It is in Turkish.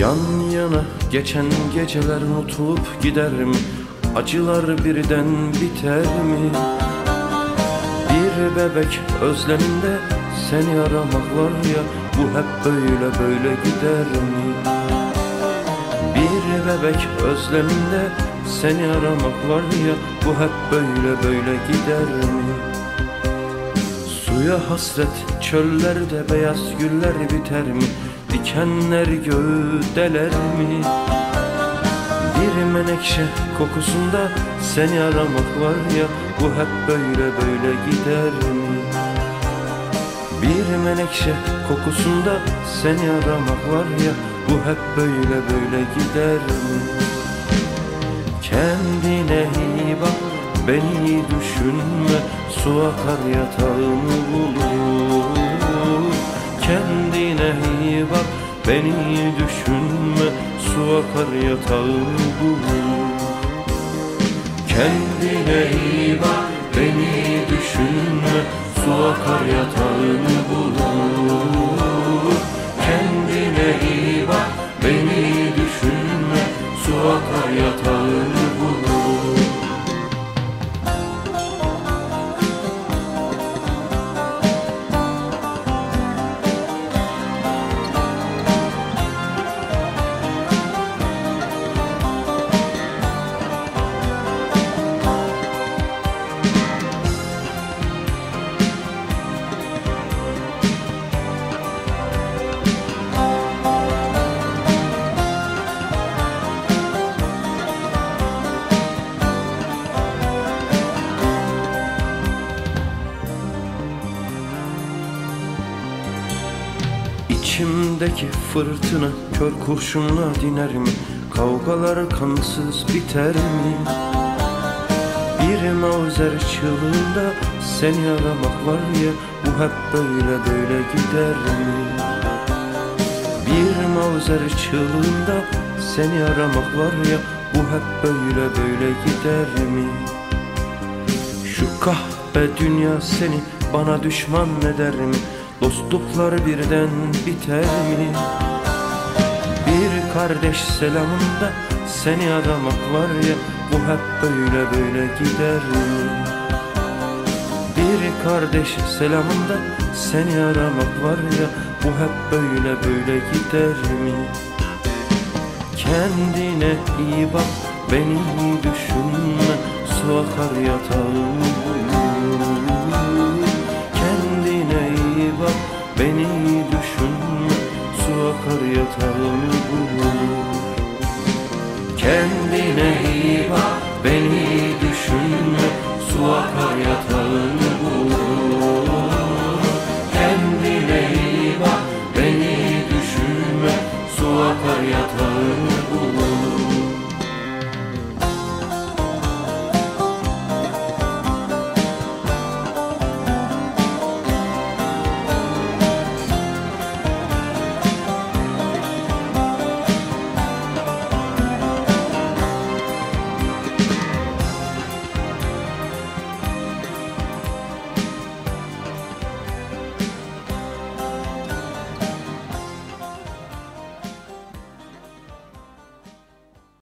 Yan yana geçen geceler unutulup gider mi? Acılar birden biter mi? Bir bebek özleminde seni aramak var ya Bu hep böyle böyle gider mi? Bir bebek özleminde seni aramak var ya Bu hep böyle böyle gider mi? Suya hasret çöllerde beyaz güller biter mi? Dikenler göğü deler mi? Bir menekşe kokusunda seni aramak var ya Bu hep böyle böyle gider mi? Bir menekşe kokusunda seni aramak var ya Bu hep böyle böyle gider mi? Kendine iyi bak beni düşünme Su akar yatağını bulur Kendine beni düşünme Su akar yatağını bulur. Kendine iyi bak beni düşünme Su akar yatağını İçimdeki fırtına kör kurşunla diner mi? Kavgalar kansız biter mi? Bir mavzer çığlığında seni aramak var ya Bu hep böyle böyle gider mi? Bir mavzer çığlığında seni aramak var ya Bu hep böyle böyle gider mi? Şu kahpe dünya seni bana düşman eder mi? Dostluklar birden biter mi? Bir kardeş selamında seni aramak var ya Bu hep böyle böyle gider mi? Bir kardeş selamında seni aramak var ya Bu hep böyle böyle gider mi? Kendine iyi bak beni düşünme Su akar bulur Beni düşün su akar yatağımı bulur. Kendine iyi bak beni düşünme su akar yatağımı